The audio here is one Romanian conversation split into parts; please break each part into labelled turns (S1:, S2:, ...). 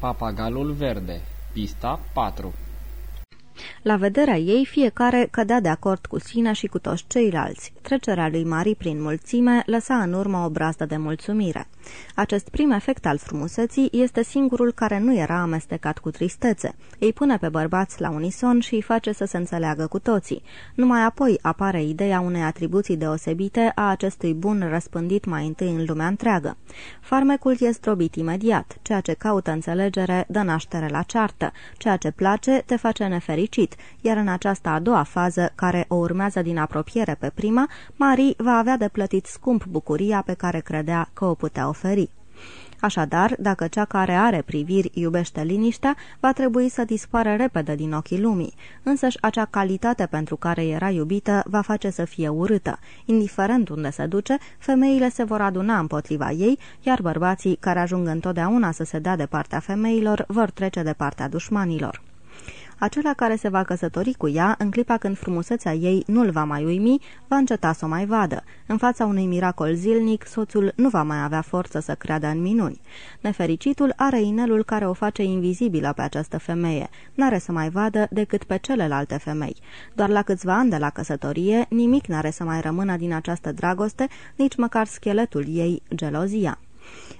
S1: Papagalul verde Pista 4
S2: La vederea ei, fiecare cădea de acord cu sine și cu toți ceilalți. Trecerea lui Marie prin mulțime lăsa în urmă o brazdă de mulțumire. Acest prim efect al frumuseții este singurul care nu era amestecat cu tristețe. Îi pune pe bărbați la unison și îi face să se înțeleagă cu toții. Numai apoi apare ideea unei atribuții deosebite a acestui bun răspândit mai întâi în lumea întreagă. Farmecul e zdrobit imediat. Ceea ce caută înțelegere dă naștere la ceartă. Ceea ce place te face nefericit, iar în această a doua fază, care o urmează din apropiere pe prima, Marie va avea de plătit scump bucuria pe care credea că o putea oferi. Așadar, dacă cea care are priviri iubește liniștea, va trebui să dispară repede din ochii lumii, însăși acea calitate pentru care era iubită va face să fie urâtă. Indiferent unde se duce, femeile se vor aduna împotriva ei, iar bărbații, care ajung întotdeauna să se dea de partea femeilor, vor trece de partea dușmanilor acela care se va căsători cu ea, în clipa când frumusețea ei nu-l va mai uimi, va înceta să o mai vadă. În fața unui miracol zilnic, soțul nu va mai avea forță să creadă în minuni. Nefericitul are inelul care o face invizibilă pe această femeie. N-are să mai vadă decât pe celelalte femei. Doar la câțiva ani de la căsătorie, nimic n-are să mai rămână din această dragoste, nici măcar scheletul ei, gelozia.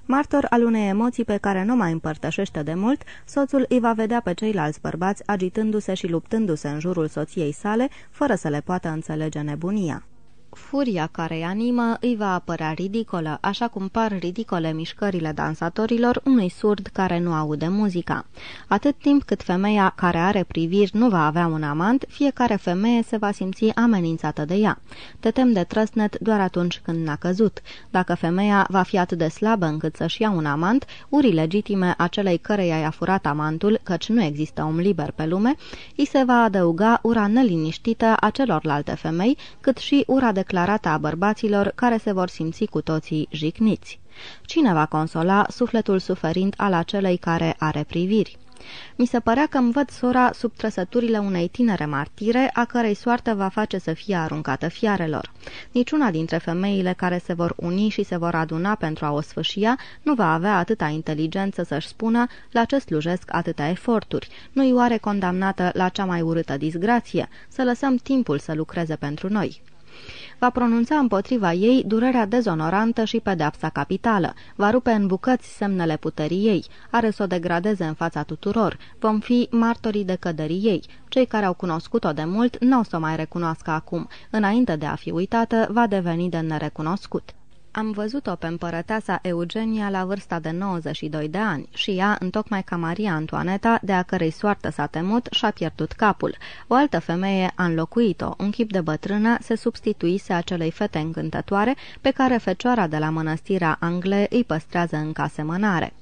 S2: Martor al unei emoții pe care nu mai împărtășește de mult, soțul îi va vedea pe ceilalți bărbați agitându-se și luptându-se în jurul soției sale, fără să le poată înțelege nebunia. Furia care îi animă îi va apărea ridicolă, așa cum par ridicole mișcările dansatorilor unui surd care nu aude muzica. Atât timp cât femeia care are priviri nu va avea un amant, fiecare femeie se va simți amenințată de ea. Te tem de trăsnet doar atunci când n-a căzut. Dacă femeia va fi atât de slabă încât să-și ia un amant, urii legitime acelei căreia i-a furat amantul, căci nu există om liber pe lume, îi se va adăuga ura neliniștită a celorlalte femei, cât și ura declarată a bărbaților care se vor simți cu toții jicniți. Cine va consola sufletul suferind al acelei care are priviri? Mi se părea că îmi văd sora sub trăsăturile unei tinere martire, a cărei soartă va face să fie aruncată fiarelor. Niciuna dintre femeile care se vor uni și se vor aduna pentru a o sfâșia nu va avea atâta inteligență să-și spună la ce slujesc atâtea eforturi. Nu-i oare condamnată la cea mai urâtă disgrație? Să lăsăm timpul să lucreze pentru noi va pronunța împotriva ei durerea dezonorantă și pedeapsa capitală, va rupe în bucăți semnele puterii ei, are să o degradeze în fața tuturor, vom fi martorii de căderii ei. Cei care au cunoscut-o de mult nu o să o mai recunoască acum, înainte de a fi uitată, va deveni de nerecunoscut. Am văzut-o pe împărăteasa Eugenia la vârsta de 92 de ani și ea, întocmai ca Maria Antoaneta, de a cărei soartă s-a temut, și-a pierdut capul. O altă femeie a înlocuit-o, un chip de bătrână se substituise acelei fete încântătoare pe care fecioara de la mănăstirea Angle îi păstrează în casemănare.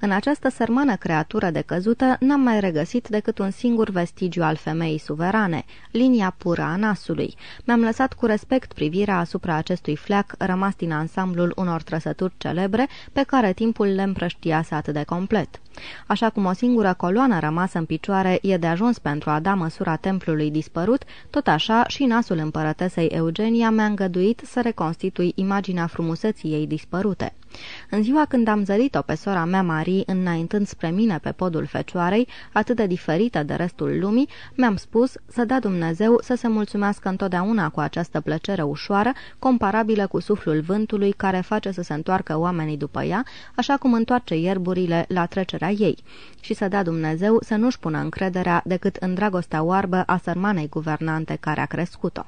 S2: În această sărmană creatură decăzută n-am mai regăsit decât un singur vestigiu al femeii suverane, linia pură a nasului. Mi-am lăsat cu respect privirea asupra acestui fleac rămas din ansamblul unor trăsături celebre pe care timpul le împrăștiase atât de complet. Așa cum o singură coloană rămasă în picioare e de ajuns pentru a da măsura templului dispărut, tot așa și nasul împărătesei Eugenia mi-a îngăduit să reconstitui imaginea frumuseții ei dispărute. În ziua când am zărit-o pe sora mea Marie înaintând spre mine pe podul fecioarei, atât de diferită de restul lumii, mi-am spus să dea Dumnezeu să se mulțumească întotdeauna cu această plăcere ușoară, comparabilă cu suflul vântului care face să se întoarcă oamenii după ea, așa cum întoarce ierburile la trecerea ei, și să dea Dumnezeu să nu-și pună încrederea decât în dragostea oarbă a sărmanei guvernante care a crescut-o.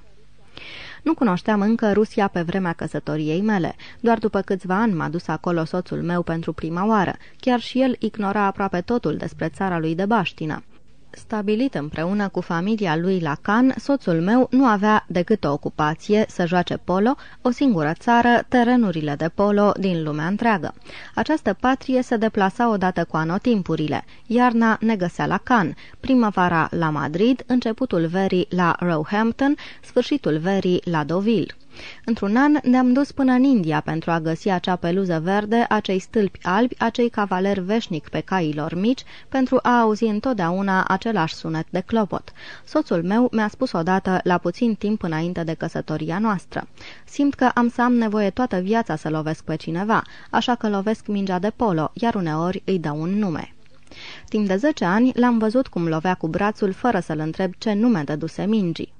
S2: Nu cunoșteam încă Rusia pe vremea căsătoriei mele. Doar după câțiva ani m-a dus acolo soțul meu pentru prima oară. Chiar și el ignora aproape totul despre țara lui de baștină. Stabilit împreună cu familia lui la Cannes, soțul meu nu avea decât o ocupație, să joace polo, o singură țară, terenurile de polo din lumea întreagă. Această patrie se deplasa odată cu anotimpurile. Iarna ne găsea la Cannes, primăvara la Madrid, începutul verii la Roehampton, sfârșitul verii la Deauville. Într-un an ne-am dus până în India pentru a găsi acea peluză verde, acei stâlpi albi, acei cavaleri veșnic pe cailor mici, pentru a auzi întotdeauna același sunet de clopot. Soțul meu mi-a spus odată, la puțin timp înainte de căsătoria noastră. Simt că am să am nevoie toată viața să lovesc pe cineva, așa că lovesc mingea de polo, iar uneori îi dau un nume. Timp de zece ani l-am văzut cum lovea cu brațul fără să-l întreb ce nume dăduse mingii.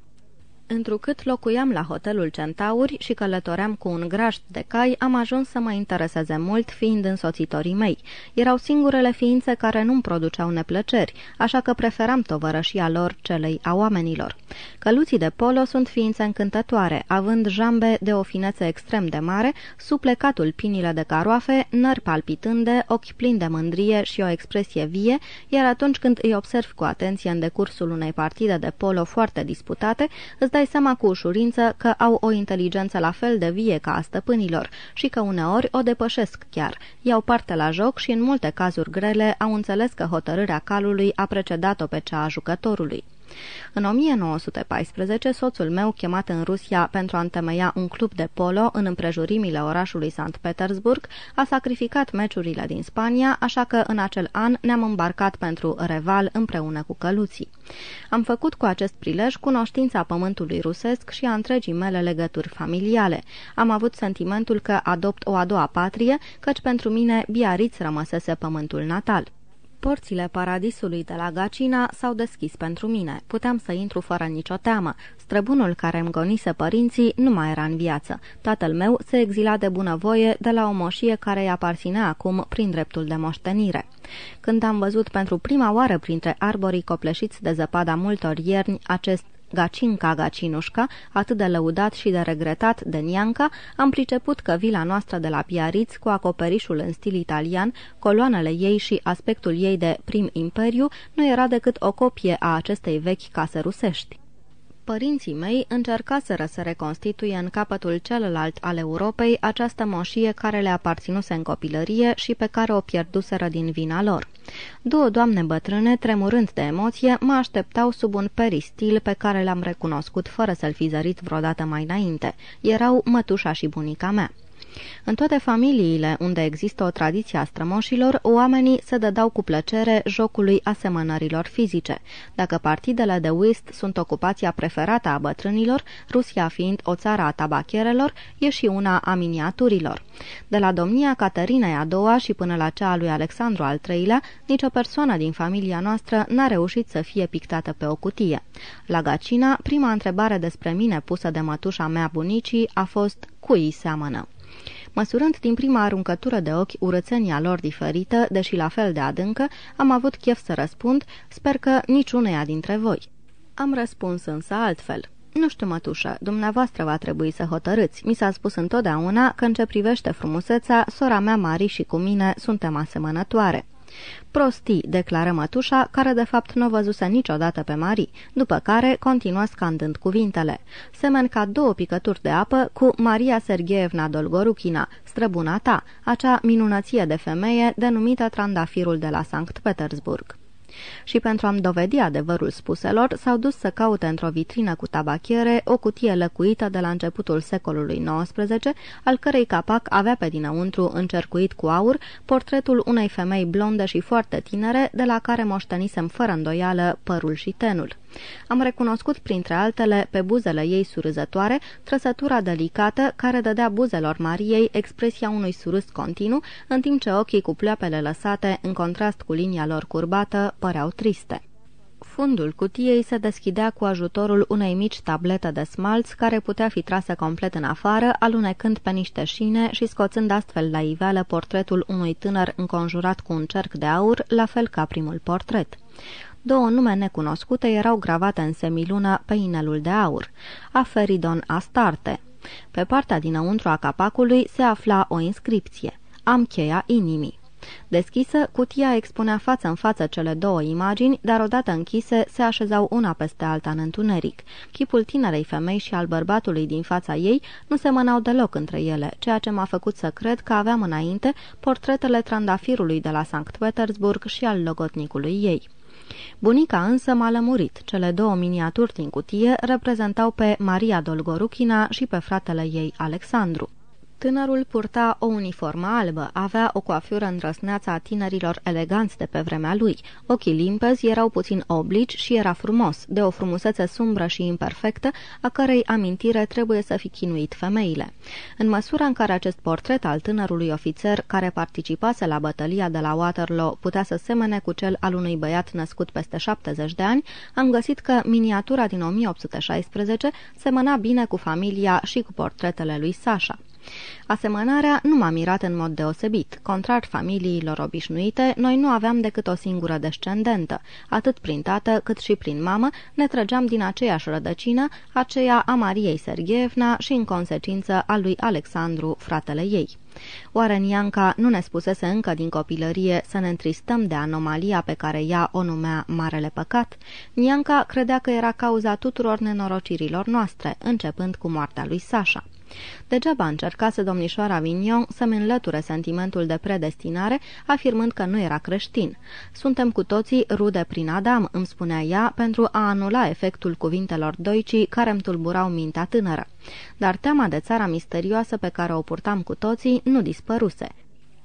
S2: Întrucât locuiam la hotelul Centauri și călătoream cu un grajd de cai, am ajuns să mă intereseze mult fiind însoțitorii mei. Erau singurele ființe care nu-mi produceau neplăceri, așa că preferam tovărășia lor celei a oamenilor. Căluții de polo sunt ființe încântătoare, având jambe de o finețe extrem de mare, suplecatul pinile de caroafe, nări palpitânde, ochi plini de mândrie și o expresie vie, iar atunci când îi observi cu atenție în decursul unei partide de polo foarte disputate, îți dai seama cu ușurință că au o inteligență la fel de vie ca a stăpânilor și că uneori o depășesc chiar. Iau parte la joc și în multe cazuri grele au înțeles că hotărârea calului a precedat-o pe cea a jucătorului. În 1914, soțul meu, chemat în Rusia pentru a întemeia un club de polo în împrejurimile orașului St. Petersburg, a sacrificat meciurile din Spania, așa că în acel an ne-am îmbarcat pentru Reval împreună cu căluții. Am făcut cu acest prilej cunoștința pământului rusesc și a întregii mele legături familiale. Am avut sentimentul că adopt o a doua patrie, căci pentru mine Biarritz rămăsese pământul natal. Porțile paradisului de la Gacina s-au deschis pentru mine. Puteam să intru fără nicio teamă. Străbunul care îmi gonise părinții nu mai era în viață. Tatăl meu se exila de bunăvoie de la o moșie care îi aparținea acum prin dreptul de moștenire. Când am văzut pentru prima oară printre arborii copleșiți de zăpada multor ierni acest Gacinca Gacinușca, atât de lăudat și de regretat de Nianca, am priceput că vila noastră de la Piariț, cu acoperișul în stil italian, coloanele ei și aspectul ei de prim imperiu, nu era decât o copie a acestei vechi case rusești. Părinții mei încercaseră să reconstituie în capătul celălalt al Europei această moșie care le aparținuse în copilărie și pe care o pierduseră din vina lor. Două doamne bătrâne, tremurând de emoție, mă așteptau sub un peristil pe care l-am recunoscut fără să-l fi zărit vreodată mai înainte. Erau mătușa și bunica mea. În toate familiile unde există o tradiție a strămoșilor, oamenii se dădau cu plăcere jocului asemănărilor fizice. Dacă partidele de whist sunt ocupația preferată a bătrânilor, Rusia fiind o țară a tabacherelor, e și una a miniaturilor. De la domnia Caterinei a doua și până la cea a lui Alexandru al III-lea, nicio persoană din familia noastră n-a reușit să fie pictată pe o cutie. La Gacina, prima întrebare despre mine pusă de mătușa mea bunicii a fost cui seamănă. Măsurând din prima aruncătură de ochi urățenia lor diferită, deși la fel de adâncă, am avut chef să răspund, sper că niciuneia dintre voi. Am răspuns însă altfel. Nu știu, mătușă, dumneavoastră va trebui să hotărâți. Mi s-a spus întotdeauna că în ce privește frumusețea, sora mea Mari și cu mine suntem asemănătoare. Prostii, declară mătușa, care de fapt nu văzuse niciodată pe Marie, după care continuă scandând cuvintele. Semen ca două picături de apă cu Maria Sergeevna Dolgoruchina, străbuna ta, acea minunăție de femeie denumită Trandafirul de la Sankt Petersburg și pentru a-mi dovedi adevărul spuselor, s-au dus să caute într-o vitrină cu tabachiere o cutie lăcuită de la începutul secolului XIX, al cărei capac avea pe dinăuntru, încercuit cu aur, portretul unei femei blonde și foarte tinere, de la care moștenisem fără îndoială părul și tenul. Am recunoscut printre altele pe buzele ei surâzătoare trăsătura delicată care dădea buzelor Mariei expresia unui surâs continuu, în timp ce ochii cu pleoapele lăsate, în contrast cu linia lor curbată, păreau triste. Fundul cutiei se deschidea cu ajutorul unei mici tablete de smalț care putea fi trasă complet în afară, alunecând pe niște șine și scoțând astfel la iveală portretul unui tânăr înconjurat cu un cerc de aur, la fel ca primul portret. Două nume necunoscute erau gravate în semilună pe inelul de aur, Aferidon Astarte. Pe partea dinăuntru a capacului se afla o inscripție, Am cheia inimii. Deschisă, cutia expunea față în față cele două imagini, dar odată închise se așezau una peste alta în întuneric. Chipul tinerei femei și al bărbatului din fața ei nu se mănau deloc între ele, ceea ce m-a făcut să cred că aveam înainte portretele trandafirului de la Sankt Petersburg și al logotnicului ei. Bunica însă m-a lămurit. Cele două miniaturi din cutie reprezentau pe Maria Dolgoruchina și pe fratele ei Alexandru. Tânărul purta o uniformă albă, avea o coafură îndrăsneață a tinerilor eleganți de pe vremea lui. Ochii limpezi erau puțin oblici și era frumos, de o frumusețe sumbră și imperfectă, a cărei amintire trebuie să fi chinuit femeile. În măsura în care acest portret al tânărului ofițer care participase la bătălia de la Waterloo putea să semene cu cel al unui băiat născut peste 70 de ani, am găsit că miniatura din 1816 semăna bine cu familia și cu portretele lui Sasha. Asemănarea nu m-a mirat în mod deosebit. Contrar familiilor obișnuite, noi nu aveam decât o singură descendentă. Atât prin tată cât și prin mamă ne trăgeam din aceeași rădăcină, aceea a Mariei Sergeevna și în consecință a lui Alexandru, fratele ei. Oare Nianca nu ne spusese încă din copilărie să ne întristăm de anomalia pe care ea o numea Marele Păcat? Nianca credea că era cauza tuturor nenorocirilor noastre, începând cu moartea lui Sasha. Degeaba încercase domnișoara Vignon să-mi înlăture sentimentul de predestinare, afirmând că nu era creștin. Suntem cu toții rude prin Adam, îmi spunea ea, pentru a anula efectul cuvintelor doicii care îmi tulburau mintea tânără. Dar teama de țara misterioasă pe care o purtam cu toții nu dispăruse.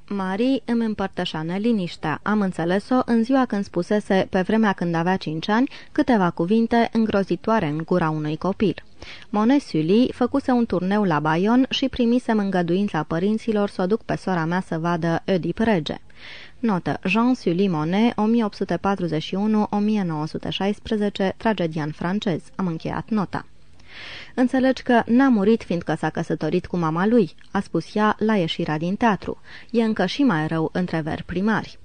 S2: Marie îmi împărtășa neliniștea. Am înțeles-o în ziua când spusese, pe vremea când avea cinci ani, câteva cuvinte îngrozitoare în gura unui copil. Monet Sully făcuse un turneu la Bayonne și primisem îngăduința părinților să o duc pe sora mea să vadă Oedip Rege. Notă. Jean Sully Monet, 1841-1916, tragedian francez. Am încheiat nota. Înțelegi că n-a murit fiindcă s-a căsătorit cu mama lui, a spus ea la ieșirea din teatru. E încă și mai rău între veri primari.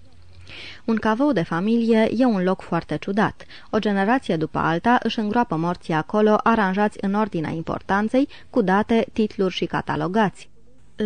S2: Un cavou de familie e un loc foarte ciudat. O generație după alta își îngroapă morții acolo, aranjați în ordinea importanței, cu date, titluri și catalogați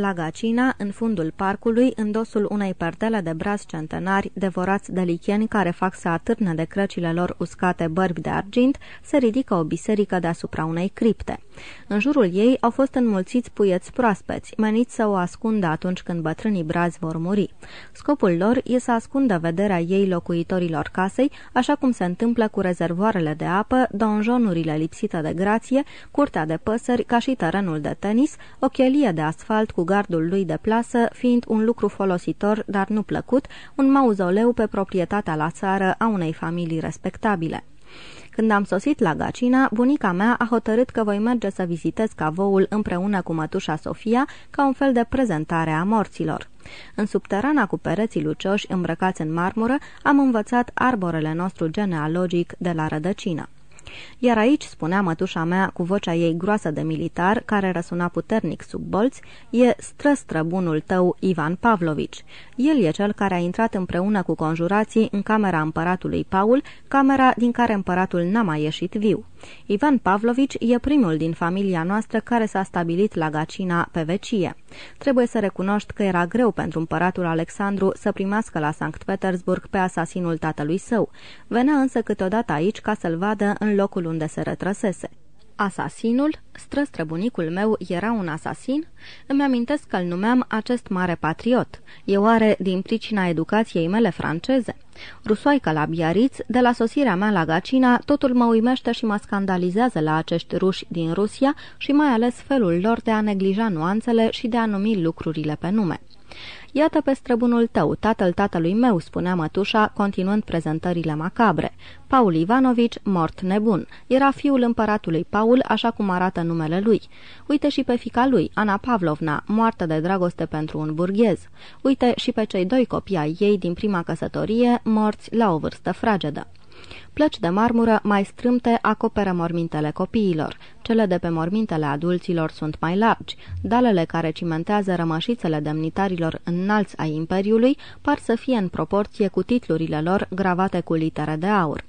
S2: la Gacina, în fundul parcului, în dosul unei pertele de brazi centenari devorați de lichieni care fac să atârne de crăcile lor uscate bărbi de argint, se ridică o biserică deasupra unei cripte. În jurul ei au fost înmulțiți puieți proaspeți, meniți să o ascundă atunci când bătrânii brazi vor muri. Scopul lor e să ascundă vederea ei locuitorilor casei, așa cum se întâmplă cu rezervoarele de apă, donjonurile lipsite de grație, curtea de păsări, ca și terenul de tenis, o chelie de asfalt cu gardul lui de plasă, fiind un lucru folositor, dar nu plăcut, un mauzoleu pe proprietatea la țară a unei familii respectabile. Când am sosit la Gacina, bunica mea a hotărât că voi merge să vizitez cavoul împreună cu mătușa Sofia ca un fel de prezentare a morților. În subterana cu pereții lucioși îmbrăcați în marmură am învățat arborele nostru genealogic de la rădăcină. Iar aici, spunea mătușa mea cu vocea ei groasă de militar, care răsuna puternic sub bolți, e străstră bunul tău Ivan Pavlovici. El e cel care a intrat împreună cu conjurații în camera împăratului Paul, camera din care împăratul n-a mai ieșit viu. Ivan Pavlovici e primul din familia noastră care s-a stabilit la Gacina pe vecie. Trebuie să recunoști că era greu pentru împăratul Alexandru să primească la Sankt Petersburg pe asasinul tatălui său. Venea însă câteodată aici ca să-l vadă în locul unde se retrăsese. Asasinul? Străstrăbunicul meu era un asasin? Îmi amintesc că îl numeam acest mare patriot. E oare din pricina educației mele franceze? Rusoaica la Biariț, de la sosirea mea la Gacina, totul mă uimește și mă scandalizează la acești ruși din Rusia și mai ales felul lor de a neglija nuanțele și de a numi lucrurile pe nume. Iată pe străbunul tău, tatăl tatălui meu, spunea mătușa, continuând prezentările macabre. Paul Ivanovici, mort nebun. Era fiul împăratului Paul, așa cum arată numele lui. Uite și pe fica lui, Ana Pavlovna, moartă de dragoste pentru un burghez. Uite și pe cei doi copii ai ei din prima căsătorie, morți la o vârstă fragedă. Plăci de marmură mai strâmte acoperă mormintele copiilor. Cele de pe mormintele adulților sunt mai largi. Dalele care cimentează rămășițele demnitarilor înalți ai Imperiului par să fie în proporție cu titlurile lor gravate cu litere de aur.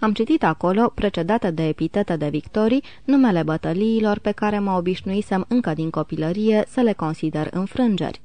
S2: Am citit acolo, precedate de epitete de victorii, numele bătăliilor pe care mă obișnuisem încă din copilărie să le consider înfrângeri.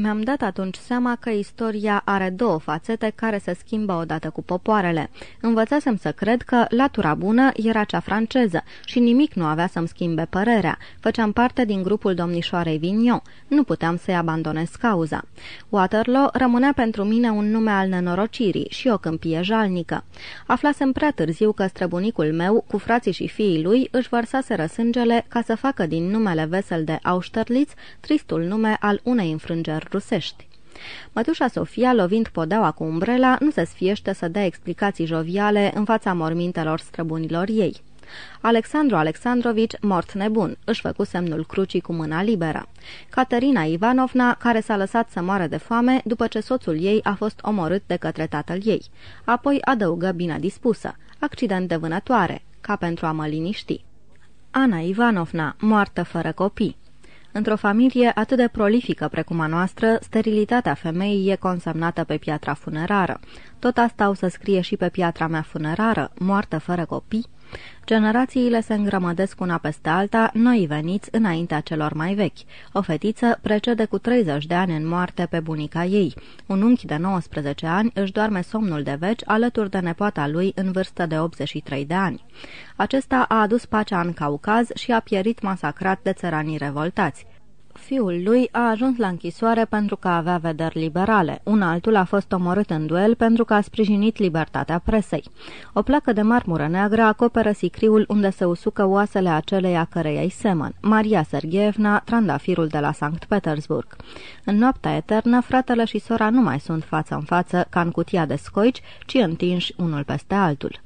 S2: Mi-am dat atunci seama că istoria are două fațete care se schimbă odată cu popoarele. Învățasem să cred că latura bună era cea franceză și nimic nu avea să-mi schimbe părerea. Făceam parte din grupul domnișoarei Vignon. Nu puteam să-i abandonez cauza. Waterloo rămânea pentru mine un nume al nenorocirii și o câmpie jalnică. Aflasem prea târziu că străbunicul meu, cu frații și fiii lui, își vărsase răsângele ca să facă din numele vesel de Austerlitz tristul nume al unei înfrângeri țări rusești. Mătușa Sofia, lovind podeaua cu umbrela, nu se sfiește să dea explicații joviale în fața mormintelor străbunilor ei. Alexandru Alexandrovici, mort nebun, își făcu semnul crucii cu mâna liberă. Caterina Ivanovna, care s-a lăsat să moară de foame după ce soțul ei a fost omorât de către tatăl ei. Apoi adăugă bine dispusă, accident de vânătoare, ca pentru a mă liniști. Ana Ivanovna, moartă fără copii. Într-o familie atât de prolifică precum a noastră, sterilitatea femeii e consemnată pe piatra funerară. Tot asta o să scrie și pe piatra mea funerară, moartă fără copii. Generațiile se îngrămădesc una peste alta, noi veniți înaintea celor mai vechi. O fetiță precede cu 30 de ani în moarte pe bunica ei. Un unchi de 19 ani își doarme somnul de veci alături de nepoata lui în vârstă de 83 de ani. Acesta a adus pacea în Caucaz și a pierit masacrat de țăranii revoltați. Fiul lui a ajuns la închisoare pentru că avea vederi liberale. Un altul a fost omorât în duel pentru că a sprijinit libertatea presei. O placă de marmură neagră acoperă sicriul unde se usucă oasele aceleia căreia îi semăn. Maria Sergeevna, trandafirul de la Sankt Petersburg. În noaptea eternă, fratele și sora nu mai sunt față în față ca în cutia de scoici, ci întinși unul peste altul.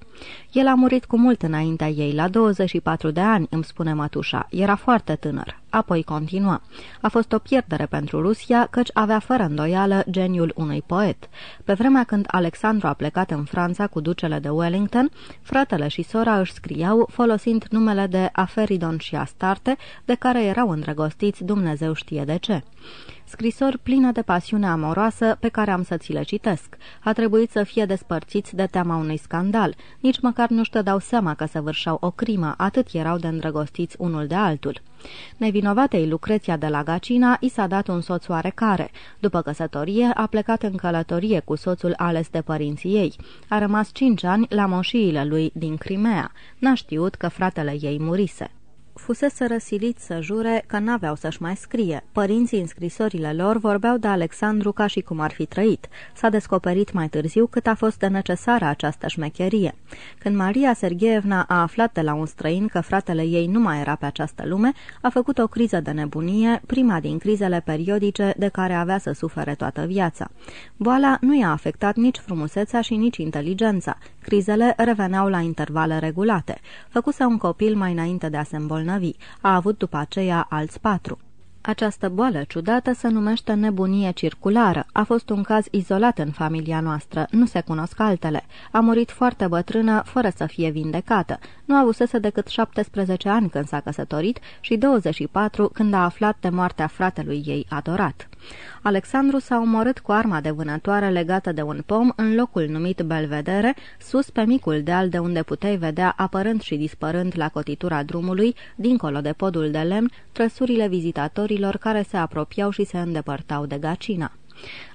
S2: El a murit cu mult înaintea ei, la 24 de ani, îmi spune mătușa. Era foarte tânăr. Apoi continuă. A fost o pierdere pentru Rusia, căci avea fără îndoială geniul unui poet. Pe vremea când Alexandru a plecat în Franța cu ducele de Wellington, fratele și sora își scriau folosind numele de Aferidon și Astarte, de care erau îndrăgostiți Dumnezeu știe de ce scrisori plină de pasiune amoroasă pe care am să ți le citesc. A trebuit să fie despărțiți de teama unui scandal. Nici măcar nu-și dau seama că se vârșau o crimă, atât erau de îndrăgostiți unul de altul. Nevinovatei Lucreția de la Gacina i s-a dat un soț oarecare. După căsătorie, a plecat în călătorie cu soțul ales de părinții ei. A rămas cinci ani la moșiile lui din Crimea. N-a știut că fratele ei murise fusese răsilit să jure că n-aveau să-și mai scrie. Părinții în scrisorile lor vorbeau de Alexandru ca și cum ar fi trăit. S-a descoperit mai târziu cât a fost de necesară această șmecherie. Când Maria Sergeevna a aflat de la un străin că fratele ei nu mai era pe această lume, a făcut o criză de nebunie, prima din crizele periodice de care avea să sufere toată viața. Boala nu i-a afectat nici frumusețea și nici inteligența. Crizele reveneau la intervale regulate. Făcuse un copil mai înainte de a se îmbolnăvi. A avut după aceea alți patru. Această boală ciudată se numește nebunie circulară. A fost un caz izolat în familia noastră, nu se cunosc altele. A murit foarte bătrână, fără să fie vindecată. Nu avusese decât 17 ani când s-a căsătorit și 24 când a aflat de moartea fratelui ei adorat. Alexandru s-a omorât cu arma de vânătoare legată de un pom în locul numit Belvedere, sus pe micul deal de unde puteai vedea, apărând și dispărând la cotitura drumului, dincolo de podul de lemn, trăsurile vizitatorilor care se apropiau și se îndepărtau de gacina.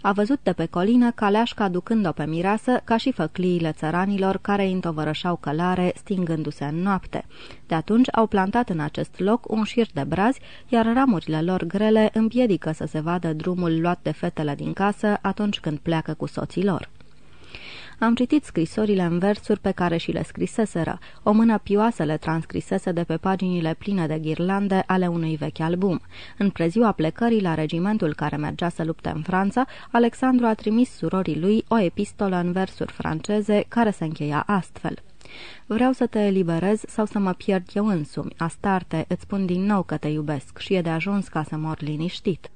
S2: A văzut de pe colină caleașca ducând-o pe mireasă, ca și făcliile țăranilor care întovărășau călare, stingându-se în noapte. De atunci au plantat în acest loc un șir de brazi, iar ramurile lor grele împiedică să se vadă drumul luat de fetele din casă atunci când pleacă cu soții lor. Am citit scrisorile în versuri pe care și le scriseseră. O mână pioasă le transcrisese de pe paginile pline de ghirlande ale unui vechi album. În preziua plecării la regimentul care mergea să lupte în Franța, Alexandru a trimis surorii lui o epistolă în versuri franceze care se încheia astfel. Vreau să te eliberez sau să mă pierd eu însumi. Astarte, îți spun din nou că te iubesc și e de ajuns ca să mor liniștit.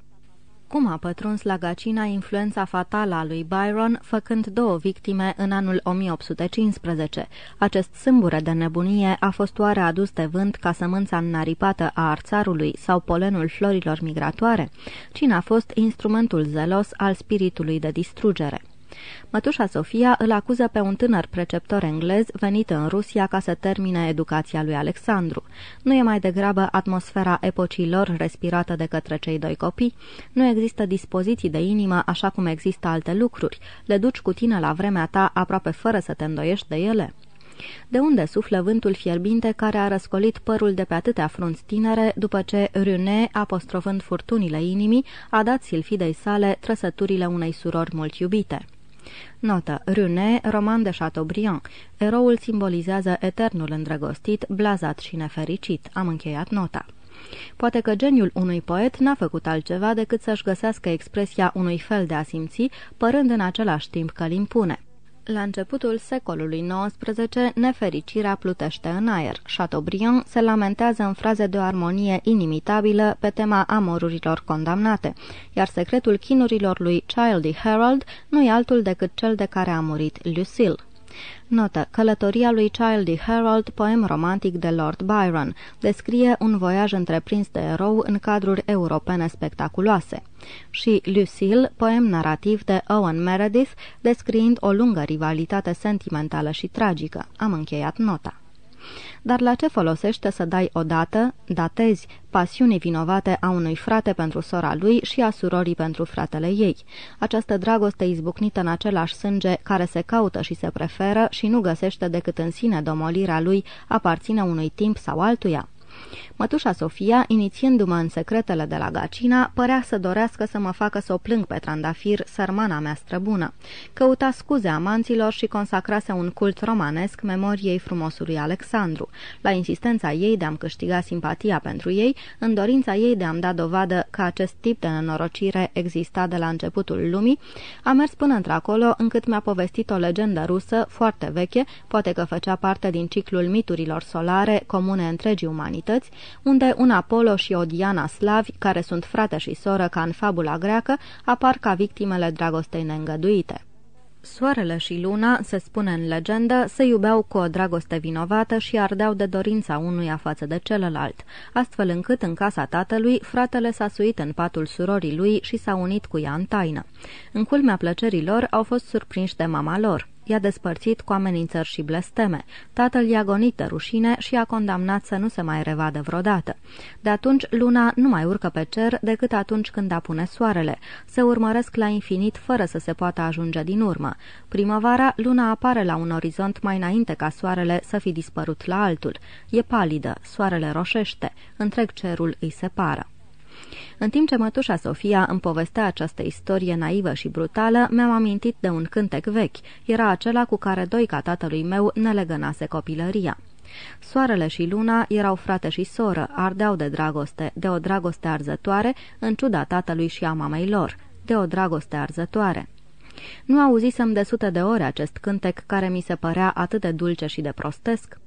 S2: Cum a pătruns la Gacina influența fatală a lui Byron, făcând două victime în anul 1815? Acest sâmbure de nebunie a fost oare adus de vânt ca sămânța înnaripată a arțarului sau polenul florilor migratoare? Cine a fost instrumentul zelos al spiritului de distrugere? Mătușa Sofia îl acuză pe un tânăr preceptor englez venit în Rusia ca să termine educația lui Alexandru. Nu e mai degrabă atmosfera epocii lor respirată de către cei doi copii? Nu există dispoziții de inimă așa cum există alte lucruri. Le duci cu tine la vremea ta aproape fără să te îndoiești de ele? De unde suflă vântul fierbinte care a răscolit părul de pe atâtea frunți tinere după ce Rune, apostrofând furtunile inimii, a dat silfidei sale trăsăturile unei surori mult iubite? Notă. Rune, roman de Chateaubriand. Eroul simbolizează eternul îndrăgostit, blazat și nefericit. Am încheiat nota. Poate că geniul unui poet n-a făcut altceva decât să-și găsească expresia unui fel de a simți, părând în același timp că îl impune. La începutul secolului XIX, nefericirea plutește în aer. Chateaubriand se lamentează în fraze de o armonie inimitabilă pe tema amorurilor condamnate, iar secretul chinurilor lui Childy Harold nu e altul decât cel de care a murit Lucille. Notă. Călătoria lui Childy Harold, poem romantic de Lord Byron, descrie un voiaj întreprins de erou în cadruri europene spectaculoase. Și Lucille, poem narrativ de Owen Meredith, descriind o lungă rivalitate sentimentală și tragică. Am încheiat nota. Dar la ce folosește să dai odată, datezi, pasiunii vinovate a unui frate pentru sora lui și a surorii pentru fratele ei? Această dragoste izbucnită în același sânge care se caută și se preferă și nu găsește decât în sine domolirea lui aparține unui timp sau altuia? Mătușa Sofia, inițiindu-mă în secretele de la Gacina, părea să dorească să mă facă să o plâng pe trandafir, sărmana mea străbună. Căuta scuze amanților și consacrase un cult romanesc memoriei frumosului Alexandru. La insistența ei de a-mi câștiga simpatia pentru ei, în dorința ei de a-mi da dovadă că acest tip de nenorocire exista de la începutul lumii, a mers până într-acolo încât mi-a povestit o legendă rusă foarte veche, poate că făcea parte din ciclul miturilor solare comune întregii umanități, unde un Apollo și o Diana slavi, care sunt frate și soră ca în fabula greacă, apar ca victimele dragostei neîngăduite. Soarele și luna, se spune în legendă, se iubeau cu o dragoste vinovată și ardeau de dorința unuia față de celălalt, astfel încât în casa tatălui, fratele s-a suit în patul surorii lui și s-a unit cu ea în taină. În culmea plăcerilor au fost surprinși de mama lor i-a despărțit cu amenințări și blesteme. Tatăl i-a gonit de rușine și a condamnat să nu se mai revadă vreodată. De atunci, luna nu mai urcă pe cer decât atunci când apune soarele. Se urmăresc la infinit fără să se poată ajunge din urmă. Primăvara, luna apare la un orizont mai înainte ca soarele să fi dispărut la altul. E palidă, soarele roșește, întreg cerul îi separă. În timp ce mătușa Sofia îmi povestea această istorie naivă și brutală, mi-am amintit de un cântec vechi. Era acela cu care doi ca tatălui meu ne legănase copilăria. Soarele și luna erau frate și soră, ardeau de dragoste, de o dragoste arzătoare, în ciuda tatălui și a mamei lor, de o dragoste arzătoare. Nu auzisem de sute de ori acest cântec care mi se părea atât de dulce și de prostesc?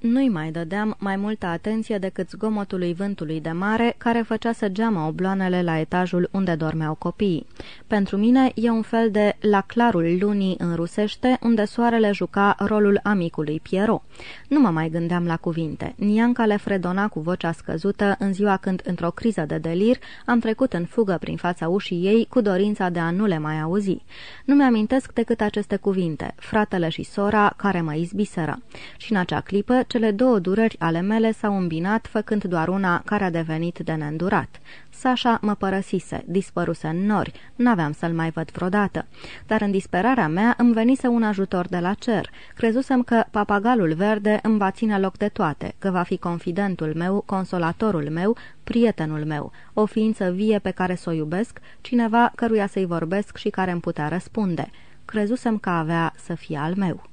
S2: Nu-i mai dădeam mai multă atenție decât zgomotului vântului de mare, care făcea să geamă obloanele la etajul unde dormeau copiii. Pentru mine e un fel de la clarul lunii în rusește, unde soarele juca rolul amicului Piero. Nu mă mai gândeam la cuvinte. Nianca le fredona cu vocea scăzută în ziua când, într-o criză de delir, am trecut în fugă prin fața ușii ei cu dorința de a nu le mai auzi. Nu mi-amintesc decât aceste cuvinte, fratele și sora care mă izbiseră. Și în acea clipă cele două dureri ale mele s-au îmbinat, făcând doar una care a devenit de neîndurat. Sasha mă părăsise, dispăruse în nori, n-aveam să-l mai văd vreodată. Dar în disperarea mea îmi venise un ajutor de la cer. Crezusem că papagalul verde îmi va ține loc de toate, că va fi confidentul meu, consolatorul meu, prietenul meu, o ființă vie pe care să o iubesc, cineva căruia să-i vorbesc și care îmi putea răspunde. Crezusem că avea să fie al meu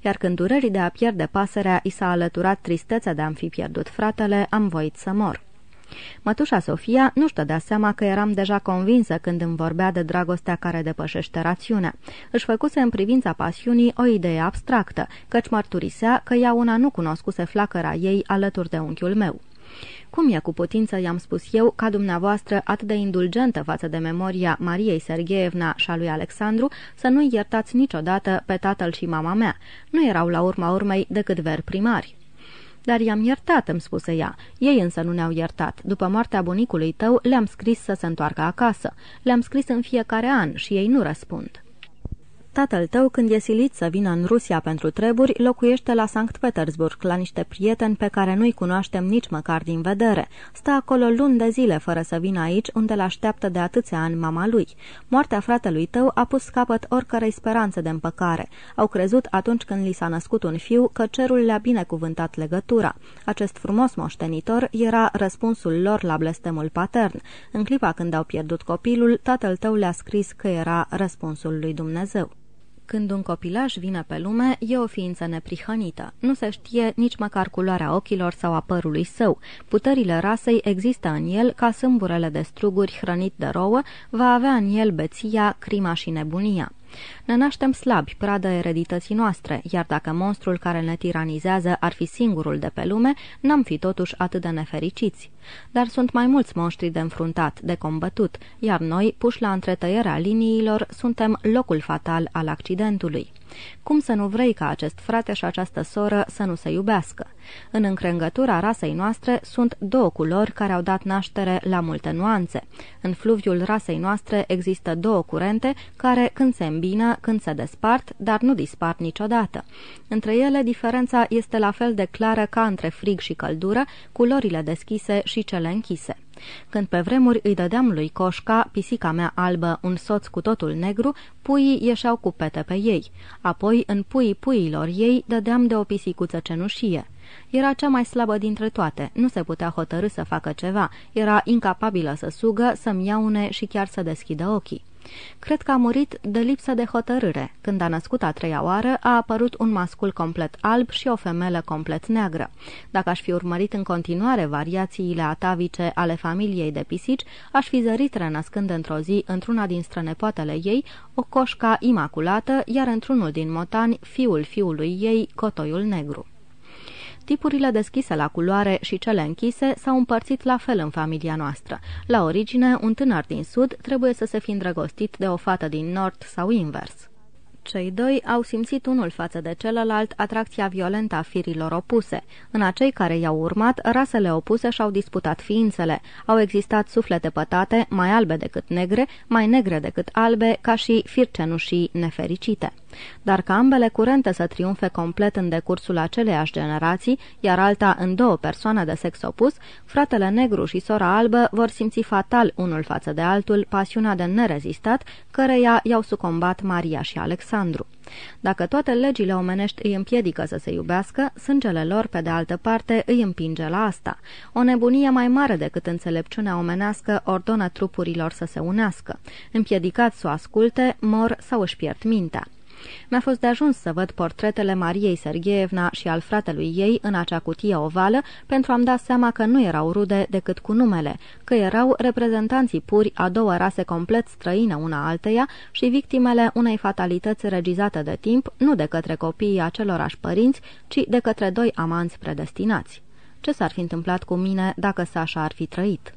S2: iar când durerii de a pierde pasărea i s-a alăturat tristețea de a-mi fi pierdut fratele, am voit să mor. Mătușa Sofia nu-și dădea seama că eram deja convinsă când îmi vorbea de dragostea care depășește rațiunea. Își făcuse în privința pasiunii o idee abstractă, căci mărturisea că ea una nu cunoscuse flacăra ei alături de unchiul meu. Cum e cu putință, i-am spus eu, ca dumneavoastră atât de indulgentă față de memoria Mariei Sergeevna și a lui Alexandru, să nu-i iertați niciodată pe tatăl și mama mea. Nu erau la urma urmei decât veri primari. Dar i-am iertat, îmi spuse ea. Ei însă nu ne-au iertat. După moartea bunicului tău, le-am scris să se întoarcă acasă. Le-am scris în fiecare an și ei nu răspund. Tatăl tău, când e silit să vină în Rusia pentru treburi, locuiește la Sankt Petersburg, la niște prieteni pe care nu-i cunoaștem nici măcar din vedere. Stă acolo luni de zile fără să vină aici, unde l-așteaptă de atâția ani mama lui. Moartea fratelui tău a pus capăt oricărei speranțe de împăcare. Au crezut atunci când li s-a născut un fiu că cerul le-a binecuvântat legătura. Acest frumos moștenitor era răspunsul lor la blestemul patern. În clipa când au pierdut copilul, tatăl tău le-a scris că era răspunsul lui Dumnezeu. Când un copilaj vine pe lume, e o ființă neprihănită. Nu se știe nici măcar culoarea ochilor sau a părului său. Puterile rasei există în el ca sâmburele de struguri hrănit de rouă, va avea în el beția, crima și nebunia. Ne naștem slabi, pradă eredității noastre, iar dacă monstrul care ne tiranizează ar fi singurul de pe lume, n-am fi totuși atât de nefericiți. Dar sunt mai mulți monștri de înfruntat, de combătut, iar noi, puși la întretăierea liniilor, suntem locul fatal al accidentului. Cum să nu vrei ca acest frate și această soră să nu se iubească? În încrengătura rasei noastre sunt două culori care au dat naștere la multe nuanțe. În fluviul rasei noastre există două curente care, când se îmbină, când se despart, dar nu dispar niciodată. Între ele, diferența este la fel de clară ca între frig și căldură, culorile deschise și cele închise. Când pe vremuri îi dădeam lui Coșca, pisica mea albă, un soț cu totul negru, puii ieșeau cu pete pe ei. Apoi, în puii puiilor ei, dădeam de o pisicuță cenușie. Era cea mai slabă dintre toate, nu se putea hotărâ să facă ceva, era incapabilă să sugă, să-mi iaune și chiar să deschidă ochii. Cred că a murit de lipsă de hotărâre. Când a născut a treia oară, a apărut un mascul complet alb și o femelă complet neagră. Dacă aș fi urmărit în continuare variațiile atavice ale familiei de pisici, aș fi zărit renăscând într-o zi, într-una din strănepoatele ei, o coșca imaculată, iar într-unul din motani, fiul fiului ei, cotoiul negru. Tipurile deschise la culoare și cele închise s-au împărțit la fel în familia noastră. La origine, un tânăr din sud trebuie să se fi îndrăgostit de o fată din nord sau invers. Cei doi au simțit unul față de celălalt atracția violentă a firilor opuse. În acei care i-au urmat, rasele opuse și-au disputat ființele. Au existat suflete pătate, mai albe decât negre, mai negre decât albe, ca și fircenușii nefericite dar ca ambele curente să triumfe complet în decursul aceleiași generații, iar alta în două persoane de sex opus, fratele negru și sora albă vor simți fatal unul față de altul pasiunea de nerezistat, căreia i-au sucombat Maria și Alexandru. Dacă toate legile omenești îi împiedică să se iubească, sângele lor, pe de altă parte, îi împinge la asta. O nebunie mai mare decât înțelepciunea omenească ordonă trupurilor să se unească. Împiedicați să o asculte, mor sau își pierd mintea. Mi-a fost de ajuns să văd portretele Mariei Sergeevna și al fratelui ei în acea cutie ovală pentru a-mi da seama că nu erau rude decât cu numele, că erau reprezentanții puri a două rase complet străine una alteia și victimele unei fatalități regizate de timp, nu de către copiii acelorași părinți, ci de către doi amanți predestinați. Ce s-ar fi întâmplat cu mine dacă Sasha ar fi trăit?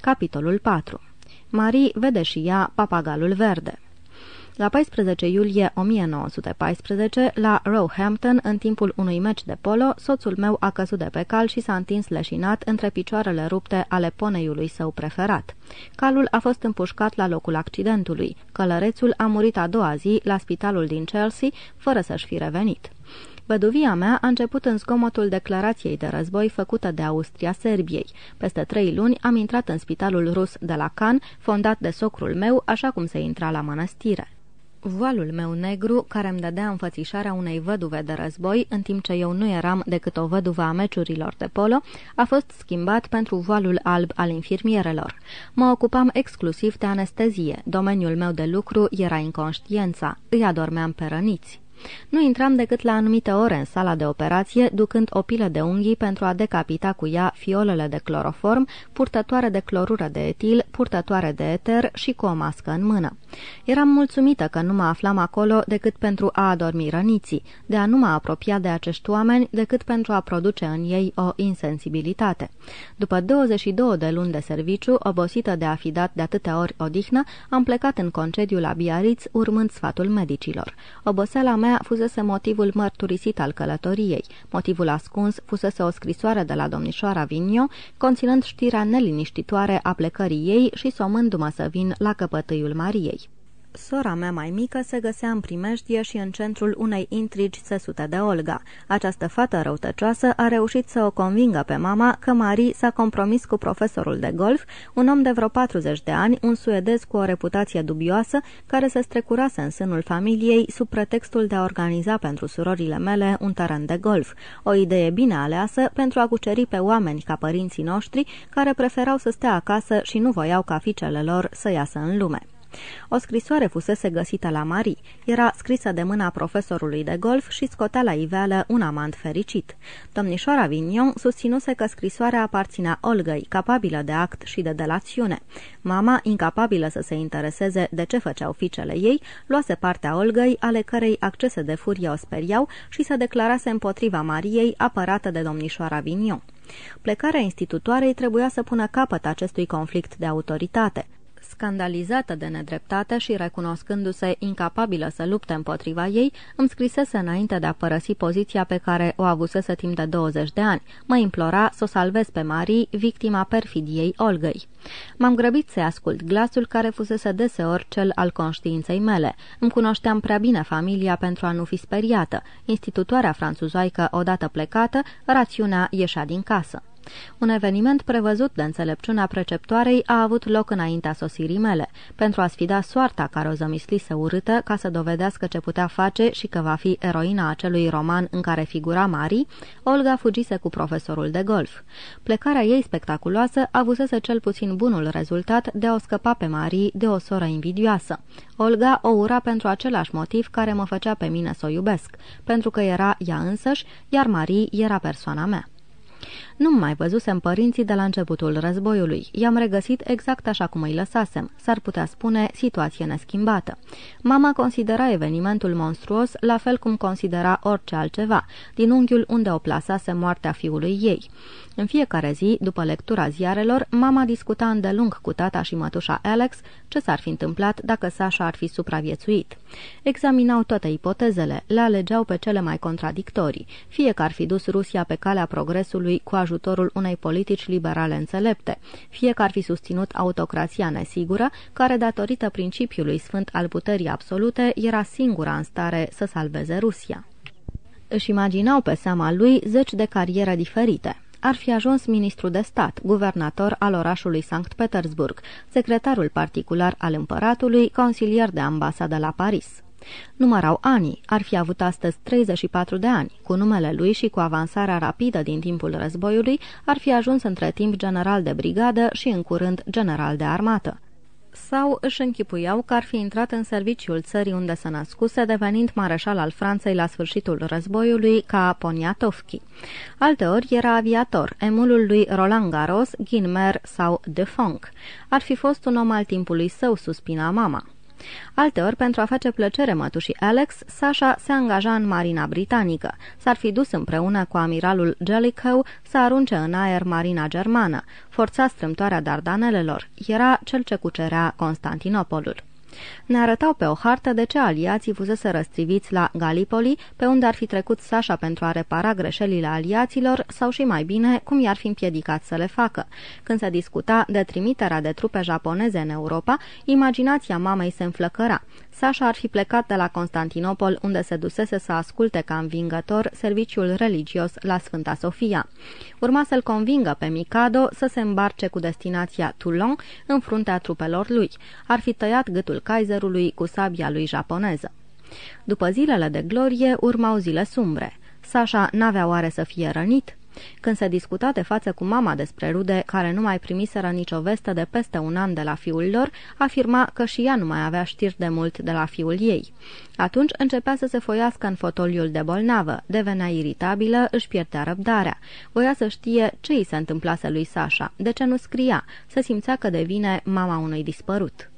S2: Capitolul 4 Marie vede și ea papagalul verde. La 14 iulie 1914, la Roehampton, în timpul unui meci de polo, soțul meu a căzut de pe cal și s-a întins leșinat între picioarele rupte ale poneiului său preferat. Calul a fost împușcat la locul accidentului. Călărețul a murit a doua zi la spitalul din Chelsea, fără să-și fi revenit. Văduvia mea a început în zgomotul declarației de război făcută de Austria Serbiei. Peste trei luni am intrat în spitalul rus de la Cannes, fondat de socrul meu, așa cum se intra la mănăstire. Voalul meu negru, care îmi dădea înfățișarea unei văduve de război, în timp ce eu nu eram decât o văduvă a meciurilor de polo, a fost schimbat pentru voalul alb al infirmierelor. Mă ocupam exclusiv de anestezie. Domeniul meu de lucru era inconștiența. Îi adormeam pe răniți. Nu intram decât la anumite ore în sala de operație, ducând o pilă de unghii pentru a decapita cu ea fiolele de cloroform, purtătoare de clorură de etil, purtătoare de eter și cu o mască în mână. Eram mulțumită că nu mă aflam acolo decât pentru a adormi răniții, de a nu mă apropia de acești oameni decât pentru a produce în ei o insensibilitate. După 22 de luni de serviciu, obosită de a fi dat de atâtea ori odihnă, am plecat în concediu la Biarritz, urmând sfatul medicilor. Oboseala mea fusese motivul mărturisit al călătoriei. Motivul ascuns fusese o scrisoare de la domnișoara Vigno, conținând știrea neliniștitoare a plecării ei și somându-mă să vin la căpătâiul Mariei. Sora mea mai mică se găsea în primejdie și în centrul unei intrigi țesute de Olga. Această fată răutăcioasă a reușit să o convingă pe mama că Marie s-a compromis cu profesorul de golf, un om de vreo 40 de ani, un suedez cu o reputație dubioasă, care se strecurase în sânul familiei sub pretextul de a organiza pentru surorile mele un teren de golf, o idee bine aleasă pentru a cuceri pe oameni ca părinții noștri, care preferau să stea acasă și nu voiau ca fiicele lor să iasă în lume. O scrisoare fusese găsită la Marie. Era scrisă de mâna profesorului de golf și scotea la iveală un amant fericit. Domnișoara Vignon susținuse că scrisoarea aparținea Olgăi, capabilă de act și de delațiune. Mama, incapabilă să se intereseze de ce făceau fiicele ei, luase partea Olgăi, ale cărei accese de furie o speriau și se declarase împotriva Mariei, apărată de domnișoara Vignon. Plecarea institutoarei trebuia să pună capăt acestui conflict de autoritate scandalizată de nedreptate și recunoscându-se incapabilă să lupte împotriva ei, îmi scrisese înainte de a părăsi poziția pe care o avusese timp de 20 de ani. Mă implora să o salvez pe Marie, victima perfidiei Olgăi. M-am grăbit să ascult glasul care fusese deseori cel al conștiinței mele. Îmi cunoșteam prea bine familia pentru a nu fi speriată. Institutoarea franțuzoaică, odată plecată, rațiunea ieșea din casă. Un eveniment prevăzut de înțelepciunea preceptoarei a avut loc înaintea sosirii mele, pentru a sfida soarta care o zămislise urâtă ca să dovedească ce putea face și că va fi eroina acelui roman în care figura Mari, Olga fugise cu profesorul de golf. Plecarea ei spectaculoasă avusese cel puțin bunul rezultat de a o scăpa pe Mari de o soră invidioasă. Olga o ura pentru același motiv care mă făcea pe mine să o iubesc, pentru că era ea însăși, iar Marie era persoana mea. Nu mai văzusem părinții de la începutul războiului. I-am regăsit exact așa cum îi lăsasem. S-ar putea spune situație neschimbată. Mama considera evenimentul monstruos la fel cum considera orice altceva, din unghiul unde o plasase moartea fiului ei. În fiecare zi, după lectura ziarelor, mama discuta îndelung cu tata și mătușa Alex ce s-ar fi întâmplat dacă Sasha ar fi supraviețuit. Examinau toate ipotezele, le alegeau pe cele mai contradictorii, fie că ar fi dus Rusia pe calea progresului cu ajutorul unei politici liberale înțelepte, fie că ar fi susținut autocrația nesigură, care, datorită principiului sfânt al puterii absolute, era singura în stare să salveze Rusia. Își imaginau pe seama lui zeci de cariere diferite, ar fi ajuns ministru de stat, guvernator al orașului Sankt Petersburg, secretarul particular al împăratului, consilier de ambasadă la Paris. Numărau anii, ar fi avut astăzi 34 de ani. Cu numele lui și cu avansarea rapidă din timpul războiului, ar fi ajuns între timp general de brigadă și în curând general de armată sau își închipuiau că ar fi intrat în serviciul țării unde se născuse, devenind mareșal al Franței la sfârșitul războiului ca Poniatowski. Alteori era aviator, emulul lui Roland Garros, Ginmer sau De Fonck. Ar fi fost un om al timpului său, suspina mama. Alteori, pentru a face plăcere mătușii Alex, Sasha se angaja în marina britanică. S-ar fi dus împreună cu amiralul Jellicoe să arunce în aer marina germană. Forța strâmtoarea Dardanelelor. Era cel ce cucerea Constantinopolul. Ne arătau pe o hartă de ce aliații fusese răstriviți la Gallipoli, pe unde ar fi trecut Sasha pentru a repara greșelile aliaților sau și mai bine cum i-ar fi împiedicat să le facă. Când se discuta de trimiterea de trupe japoneze în Europa, imaginația mamei se înflăcăra. Sasha ar fi plecat de la Constantinopol, unde se dusese să asculte ca învingător serviciul religios la Sfânta Sofia. Urma să-l convingă pe Mikado să se îmbarce cu destinația Toulon în fruntea trupelor lui. Ar fi tăiat gâtul Kaiserului cu sabia lui japoneză. După zilele de glorie, urmau zile sumbre. Sasha n-avea oare să fie rănit? Când se discuta de față cu mama despre rude care nu mai primiseră nicio veste de peste un an de la fiul lor, afirma că și ea nu mai avea știri de mult de la fiul ei. Atunci începea să se foiască în fotoliul de bolnavă, devenea iritabilă, își pierdea răbdarea. Voia să știe ce îi se întâmplase lui Sasha, de ce nu scria, să simțea că devine mama unui dispărut.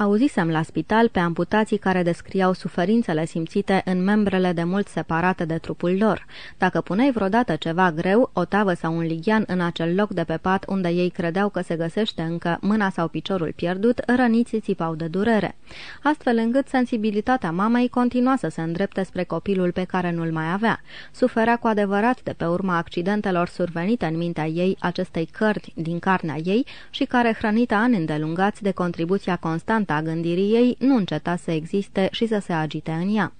S2: Auzisem la spital pe amputații care descriau suferințele simțite în membrele de mult separate de trupul lor. Dacă puneai vreodată ceva greu, o tavă sau un lighean în acel loc de pe pat unde ei credeau că se găsește încă mâna sau piciorul pierdut, răniții țipau de durere. Astfel încât sensibilitatea mamei continua să se îndrepte spre copilul pe care nu-l mai avea. Suferea cu adevărat de pe urma accidentelor survenite în mintea ei acestei cărți din carnea ei și care, hrănită ani îndelungați de contribuția constantă a gândirii ei nu înceta să existe și să se agite în ea.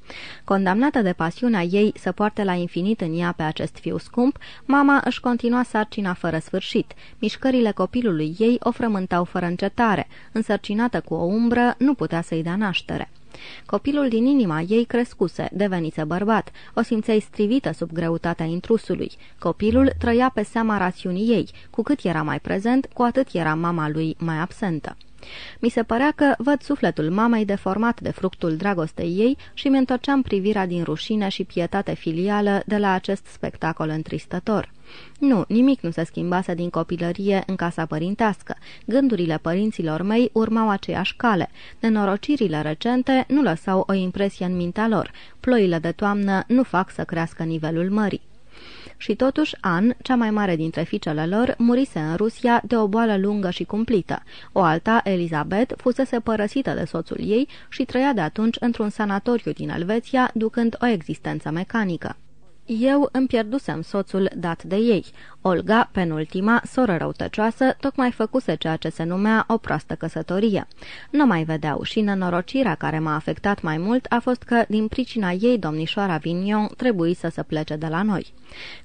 S2: Condamnată de pasiunea ei să poarte la infinit în ea pe acest fiu scump, mama își continua sarcina fără sfârșit. Mișcările copilului ei o frământau fără încetare. Însărcinată cu o umbră, nu putea să-i dea naștere. Copilul din inima ei crescuse, devenise bărbat. O simțeai strivită sub greutatea intrusului. Copilul trăia pe seama rațiunii ei. Cu cât era mai prezent, cu atât era mama lui mai absentă. Mi se părea că văd sufletul mamei deformat de fructul dragostei ei și mi întorceam privirea din rușine și pietate filială de la acest spectacol întristător. Nu, nimic nu se schimbase din copilărie în casa părintească. Gândurile părinților mei urmau aceeași cale. Nenorocirile recente nu lăsau o impresie în mintea lor. Ploile de toamnă nu fac să crească nivelul mării. Și totuși, An, cea mai mare dintre fiicele lor, murise în Rusia de o boală lungă și cumplită. O alta, Elizabeth, fusese părăsită de soțul ei și trăia de atunci într-un sanatoriu din Elveția, ducând o existență mecanică. Eu îmi pierdusem soțul dat de ei. Olga, penultima, soră răutăcioasă, tocmai făcuse ceea ce se numea o proastă căsătorie. Nu mai vedeau și nenorocirea care m-a afectat mai mult a fost că, din pricina ei, domnișoara Vignon trebuie să se plece de la noi.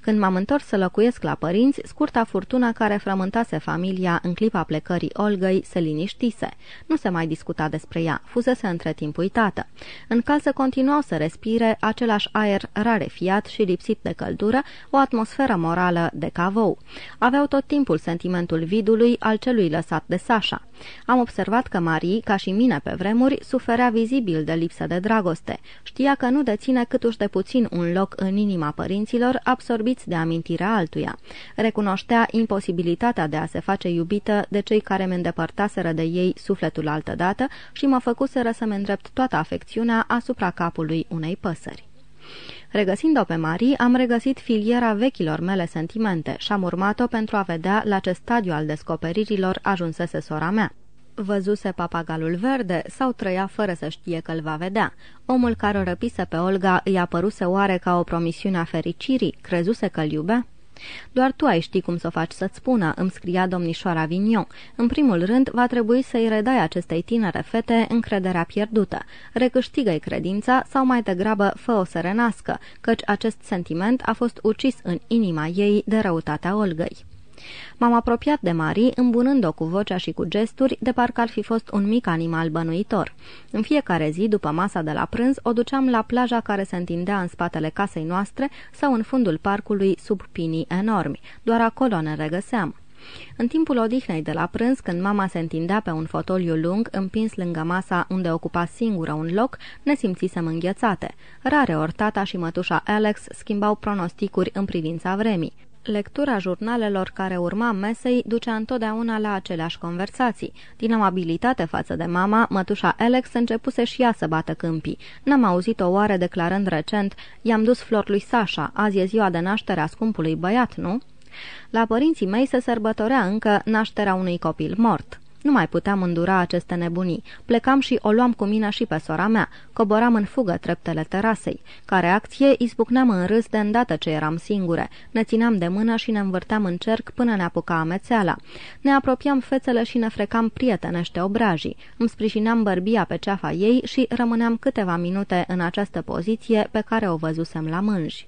S2: Când m-am întors să locuiesc la părinți, scurta furtună care frământase familia în clipa plecării Olgăi se liniștise. Nu se mai discuta despre ea, fusese între timp uitată. În calță continuau să respire același aer rarefiat și lipsit de căldură, o atmosferă morală de cavou. Aveau tot timpul sentimentul vidului al celui lăsat de Sasha. Am observat că Marie, ca și mine pe vremuri, suferea vizibil de lipsă de dragoste. Știa că nu deține câtuși de puțin un loc în inima părinților, absorbiți de amintirea altuia. Recunoștea imposibilitatea de a se face iubită de cei care mi îndepărtaseră de ei sufletul altădată și mă făcuseră să-mi îndrept toată afecțiunea asupra capului unei păsări. Regăsind-o pe Marie, am regăsit filiera vechilor mele sentimente și am urmat-o pentru a vedea la ce stadiu al descoperirilor ajunsese sora mea. Văzuse papagalul verde sau trăia fără să știe că îl va vedea. Omul care o răpise pe Olga îi apăruse oare ca o promisiune a fericirii? Crezuse că îl iubea? Doar tu ai ști cum să o faci să-ți spună, îmi scria domnișoara Vignon. În primul rând, va trebui să-i redai acestei tinere fete încrederea pierdută. Recâștigă-i credința sau mai degrabă fă-o să renască, căci acest sentiment a fost ucis în inima ei de răutatea Olgăi. M-am apropiat de Marie, îmbunând-o cu vocea și cu gesturi, de parcă ar fi fost un mic animal bănuitor. În fiecare zi, după masa de la prânz, o duceam la plaja care se întindea în spatele casei noastre sau în fundul parcului sub pinii enormi. Doar acolo ne regăseam. În timpul odihnei de la prânz, când mama se întindea pe un fotoliu lung, împins lângă masa unde ocupa singură un loc, ne simțisem înghețate. Rare ori tata și mătușa Alex schimbau pronosticuri în privința vremii. Lectura jurnalelor care urma mesei ducea întotdeauna la aceleași conversații. Din amabilitate față de mama, mătușa Alex începuse și ea să bată câmpii. N-am auzit-o oare declarând recent, i-am dus flor lui Sasha, azi e ziua de naștere a scumpului băiat, nu? La părinții mei se sărbătorea încă nașterea unui copil mort. Nu mai puteam îndura aceste nebunii. Plecam și o luam cu mine și pe sora mea. Coboram în fugă treptele terasei. Ca reacție, izbucneam în râs de îndată ce eram singure. Ne țineam de mână și ne învârteam în cerc până ne apuca amețeala. Ne apropiam fețele și ne frecam prietenește obrajii. Îmi sprijineam bărbia pe ceafa ei și rămâneam câteva minute în această poziție pe care o văzusem la mânji.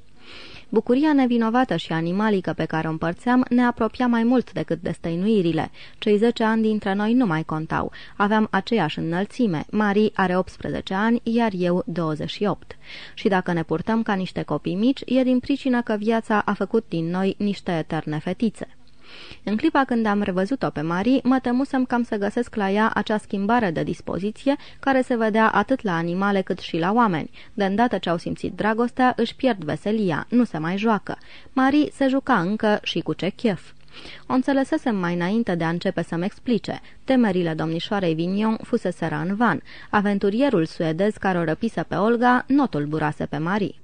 S2: Bucuria nevinovată și animalică pe care o împărțeam ne apropia mai mult decât destăinuirile. Cei 10 ani dintre noi nu mai contau. Aveam aceeași înălțime. Marie are 18 ani, iar eu 28. Și dacă ne purtăm ca niște copii mici, e din pricină că viața a făcut din noi niște eterne fetițe. În clipa când am revăzut-o pe Marie, mă temusem cam să găsesc la ea acea schimbare de dispoziție care se vedea atât la animale cât și la oameni. De îndată ce au simțit dragostea, își pierd veselia, nu se mai joacă. Marie se juca încă și cu ce chef. O înțelesesem mai înainte de a începe să-mi explice. Temerile domnișoarei Vignon fuseseră în van. Aventurierul suedez care o răpise pe Olga nu tulburase pe Marie.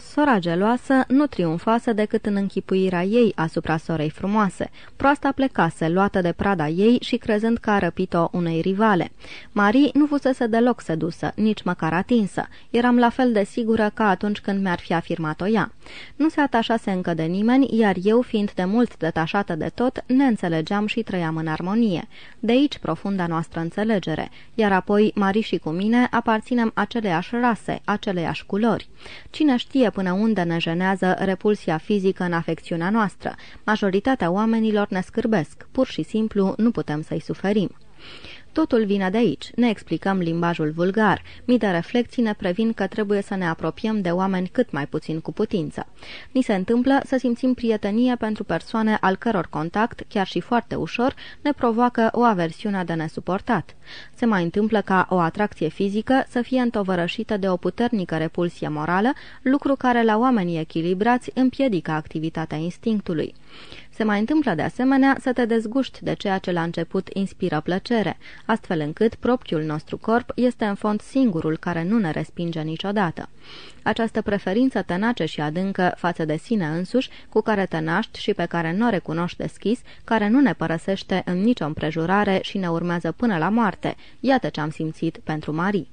S2: Sora geloasă nu triumfase decât în închipuirea ei asupra sorei frumoase. Proasta plecase, luată de prada ei și crezând că a răpit-o unei rivale. Marie nu fusese deloc sedusă, nici măcar atinsă. Eram la fel de sigură ca atunci când mi-ar fi afirmat-o ea. Nu se atașase încă de nimeni, iar eu, fiind de mult detașată de tot, ne înțelegeam și trăiam în armonie. De aici profunda noastră înțelegere. Iar apoi, Marie și cu mine aparținem aceleiași rase, aceleiași culori. Cine știe până unde ne jenează repulsia fizică în afecțiunea noastră. Majoritatea oamenilor ne scârbesc. Pur și simplu nu putem să-i suferim. Totul vine de aici. Ne explicăm limbajul vulgar. Mii de reflexii ne previn că trebuie să ne apropiem de oameni cât mai puțin cu putință. Ni se întâmplă să simțim prietenie pentru persoane al căror contact, chiar și foarte ușor, ne provoacă o aversiune de nesuportat. Se mai întâmplă ca o atracție fizică să fie întovărășită de o puternică repulsie morală, lucru care la oamenii echilibrați împiedică activitatea instinctului. Se mai întâmplă de asemenea să te dezguști de ceea ce la început inspiră plăcere, astfel încât propriul nostru corp este în fond singurul care nu ne respinge niciodată. Această preferință tenace și adâncă față de sine însuși, cu care te naști și pe care nu o recunoști deschis, care nu ne părăsește în nicio împrejurare și ne urmează până la moarte, iată ce am simțit pentru Marie.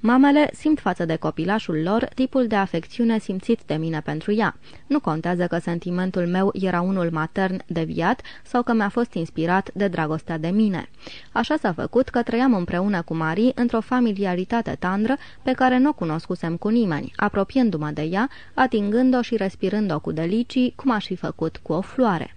S2: Mamele simt față de copilașul lor tipul de afecțiune simțit de mine pentru ea. Nu contează că sentimentul meu era unul matern deviat sau că mi-a fost inspirat de dragostea de mine. Așa s-a făcut că trăiam împreună cu Marie într-o familiaritate tandră pe care nu o cunoscusem cu nimeni, apropiindu-mă de ea, atingând-o și respirând-o cu delicii, cum aș fi făcut cu o floare.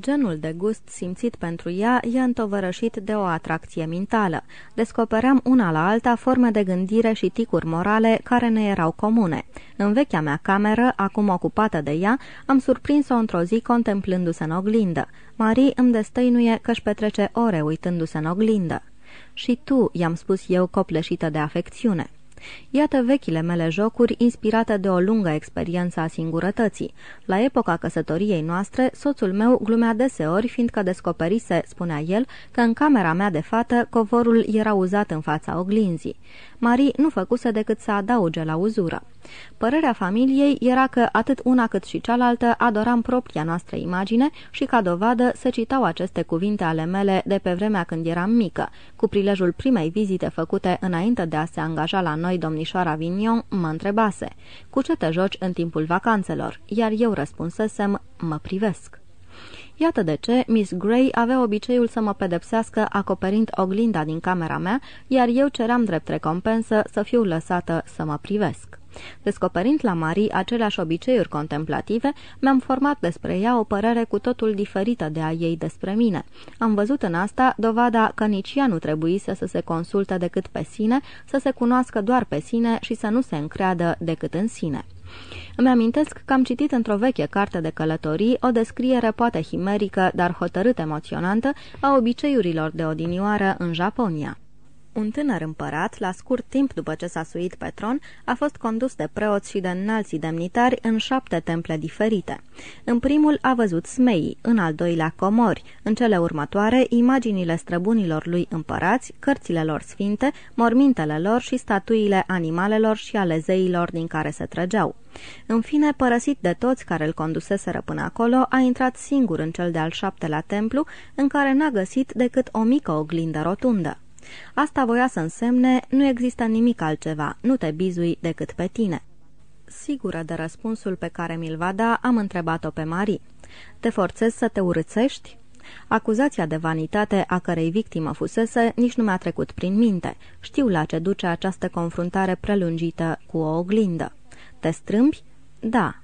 S2: Genul de gust simțit pentru ea e întovărășit de o atracție mentală. Descopeream una la alta forme de gândire și ticuri morale care ne erau comune. În vechea mea cameră, acum ocupată de ea, am surprins-o într-o zi contemplându-se în oglindă. Marie îmi destăinuie că își petrece ore uitându-se în oglindă. Și tu, i-am spus eu copleșită de afecțiune. Iată vechile mele jocuri inspirate de o lungă experiență a singurătății. La epoca căsătoriei noastre, soțul meu glumea deseori, fiindcă descoperise, spunea el, că în camera mea de fată covorul era uzat în fața oglinzii. Marie nu făcuse decât să adauge la uzură. Părerea familiei era că atât una cât și cealaltă adoram propria noastră imagine și ca dovadă se citau aceste cuvinte ale mele de pe vremea când eram mică. Cu prilejul primei vizite făcute înainte de a se angaja la noi domnișoara Vignon, mă întrebase, cu ce te joci în timpul vacanțelor? Iar eu răspunsesem, mă privesc. Iată de ce Miss Gray avea obiceiul să mă pedepsească acoperind oglinda din camera mea, iar eu ceream drept recompensă să fiu lăsată să mă privesc. Descoperind la Marie aceleași obiceiuri contemplative, mi-am format despre ea o părere cu totul diferită de a ei despre mine. Am văzut în asta dovada că nici ea nu trebuise să se consulte decât pe sine, să se cunoască doar pe sine și să nu se încreadă decât în sine. Îmi amintesc că am citit într-o veche carte de călătorii o descriere poate himerică, dar hotărât emoționantă, a obiceiurilor de odinioară în Japonia. Un tânăr împărat, la scurt timp după ce s-a suit pe tron, a fost condus de preoți și de înalții demnitari în șapte temple diferite. În primul a văzut smeii, în al doilea comori, în cele următoare imaginile străbunilor lui împărați, cărțile lor sfinte, mormintele lor și statuile animalelor și ale zeilor din care se trăgeau. În fine, părăsit de toți care îl conduseseră până acolo, a intrat singur în cel de-al șaptelea templu, în care n-a găsit decât o mică oglindă rotundă. Asta voia să însemne, nu există nimic altceva, nu te bizui decât pe tine. Sigură de răspunsul pe care mi-l va da, am întrebat-o pe Marie. Te forțezi să te urățești? Acuzația de vanitate a cărei victimă fusese nici nu mi-a trecut prin minte. Știu la ce duce această confruntare prelungită cu o oglindă. Te strâmbi? Da,